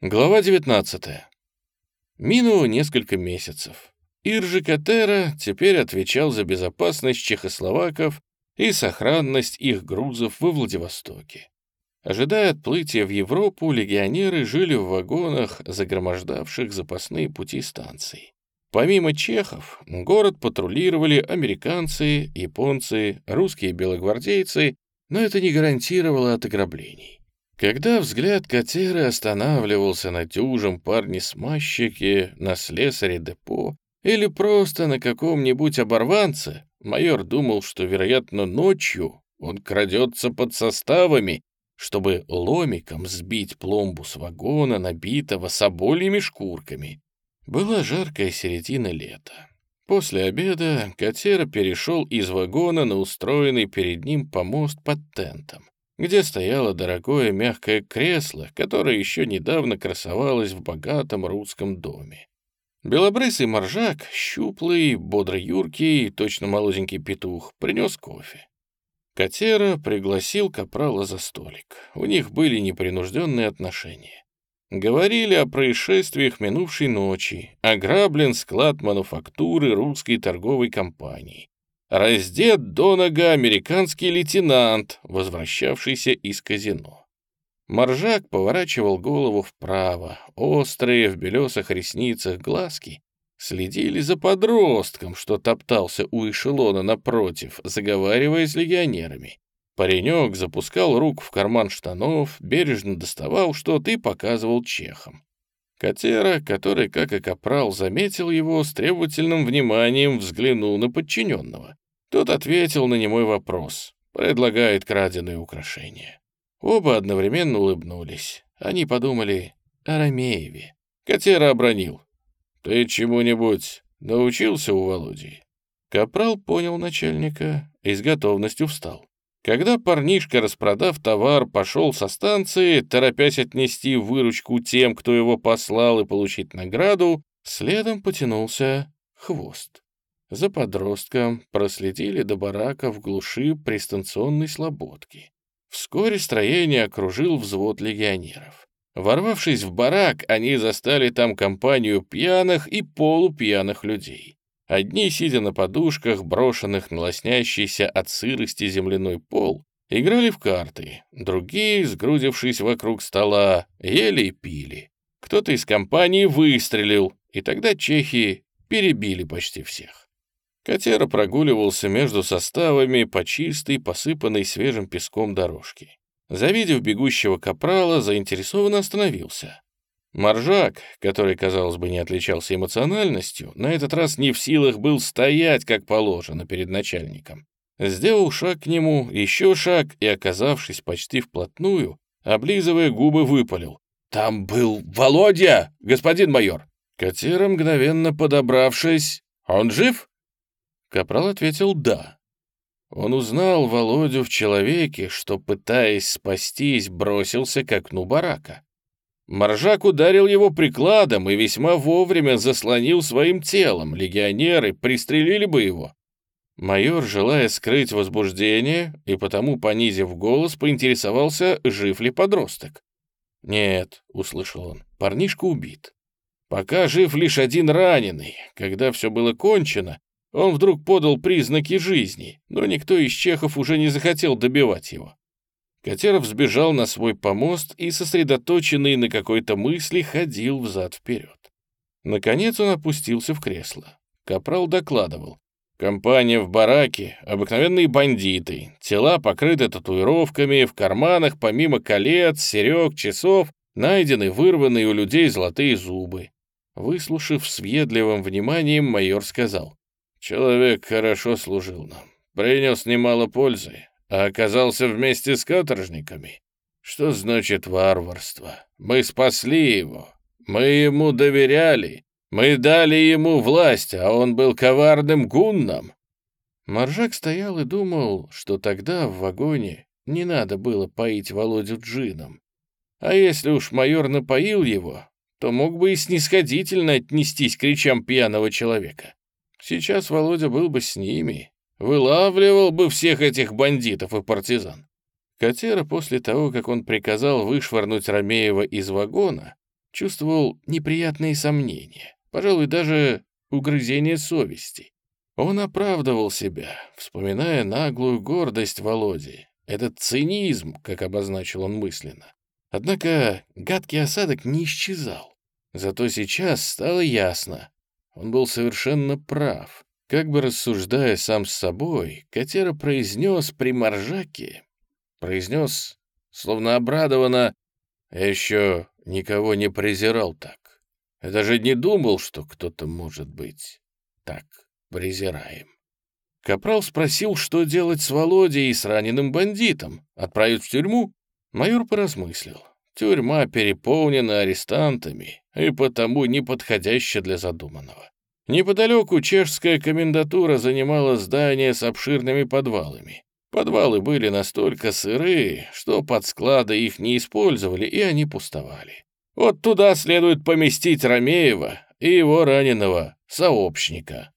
Глава 19. Минуло несколько месяцев. Иржи Катера теперь отвечал за безопасность чехословаков и сохранность их грузов во Владивостоке. Ожидая отплытия в Европу, легионеры жили в вагонах, загромождавших запасные пути станций. Помимо чехов, город патрулировали американцы, японцы, русские белогвардейцы, но это не гарантировало от ограблений. Когда взгляд Катеры останавливался на дюжем парне-смазчике, на слесаре депо или просто на каком-нибудь оборванце, майор думал, что, вероятно, ночью он крадется под составами, чтобы ломиком сбить пломбу с вагона, набитого собольями шкурками. Была жаркая середина лета. После обеда Катера перешел из вагона на устроенный перед ним помост под тентом где стояло дорогое мягкое кресло, которое еще недавно красовалось в богатом русском доме. Белобрысый моржак, щуплый, бодрый юркий, точно молоденький петух, принес кофе. Катера пригласил Капрала за столик. У них были непринужденные отношения. Говорили о происшествиях минувшей ночи, ограблен склад мануфактуры русской торговой компании, раздет до нога американский лейтенант, возвращавшийся из казино. Моржак поворачивал голову вправо, острые в белесых ресницах глазки следили за подростком, что топтался у эшелона напротив, заговаривая с легионерами. Паренек запускал руку в карман штанов, бережно доставал что-то и показывал чехам. Катера, который, как и капрал, заметил его, с требовательным вниманием взглянул на подчиненного. Тот ответил на немой вопрос, предлагает краденые украшения. Оба одновременно улыбнулись. Они подумали о Ромееве. Катера обронил. «Ты чему-нибудь научился у Володи?» Капрал понял начальника и с готовностью встал. Когда парнишка, распродав товар, пошел со станции, торопясь отнести выручку тем, кто его послал и получить награду, следом потянулся хвост. За подростком проследили до барака в глуши пристанционной слободки. Вскоре строение окружил взвод легионеров. Ворвавшись в барак, они застали там компанию пьяных и полупьяных людей. Одни, сидя на подушках, брошенных на лоснящийся от сырости земляной пол, играли в карты, другие, сгрудившись вокруг стола, ели и пили. Кто-то из компании выстрелил, и тогда чехи перебили почти всех. Катера прогуливался между составами по чистой, посыпанной свежим песком дорожке. Завидев бегущего капрала, заинтересованно остановился. Маржак, который, казалось бы, не отличался эмоциональностью, на этот раз не в силах был стоять, как положено, перед начальником. Сделал шаг к нему, еще шаг, и, оказавшись почти вплотную, облизывая губы, выпалил. «Там был Володя, господин майор!» Катера, мгновенно подобравшись... «Он жив?» Капрал ответил «да». Он узнал Володю в человеке, что, пытаясь спастись, бросился к окну барака. Маржак ударил его прикладом и весьма вовремя заслонил своим телом. Легионеры пристрелили бы его. Майор, желая скрыть возбуждение и потому, понизив голос, поинтересовался, жив ли подросток. «Нет», — услышал он, — «парнишка убит. Пока жив лишь один раненый. Когда все было кончено, он вдруг подал признаки жизни, но никто из чехов уже не захотел добивать его. Катеров сбежал на свой помост и, сосредоточенный на какой-то мысли, ходил взад-вперед. Наконец он опустился в кресло. Капрал докладывал. Компания в бараке, обыкновенные бандиты, тела покрыты татуировками, в карманах помимо колец, серег, часов найдены вырванные у людей золотые зубы. Выслушав с въедливым вниманием, майор сказал. Человек хорошо служил нам, принес немало пользы, а оказался вместе с каторжниками. Что значит варварство? Мы спасли его, мы ему доверяли, мы дали ему власть, а он был коварным гунном. Маржак стоял и думал, что тогда в вагоне не надо было поить Володю джином. А если уж майор напоил его, то мог бы и снисходительно отнестись к речам пьяного человека. Сейчас Володя был бы с ними, вылавливал бы всех этих бандитов и партизан. Катера после того, как он приказал вышвырнуть Ромеева из вагона, чувствовал неприятные сомнения, пожалуй, даже угрызение совести. Он оправдывал себя, вспоминая наглую гордость Володи, этот цинизм, как обозначил он мысленно. Однако гадкий осадок не исчезал. Зато сейчас стало ясно. Он был совершенно прав. Как бы рассуждая сам с собой, Катера произнес при Маржаке, произнес, словно обрадованно, «Я еще никого не презирал так. Я даже не думал, что кто-то может быть так презираем». Капрал спросил, что делать с Володей и с раненым бандитом. Отправить в тюрьму? Майор поразмыслил. Тюрьма переполнена арестантами и потому неподходяща для задуманного. Неподалеку чешская комендатура занимала здание с обширными подвалами. Подвалы были настолько сырые, что под склады их не использовали, и они пустовали. Вот туда следует поместить Ромеева и его раненого сообщника.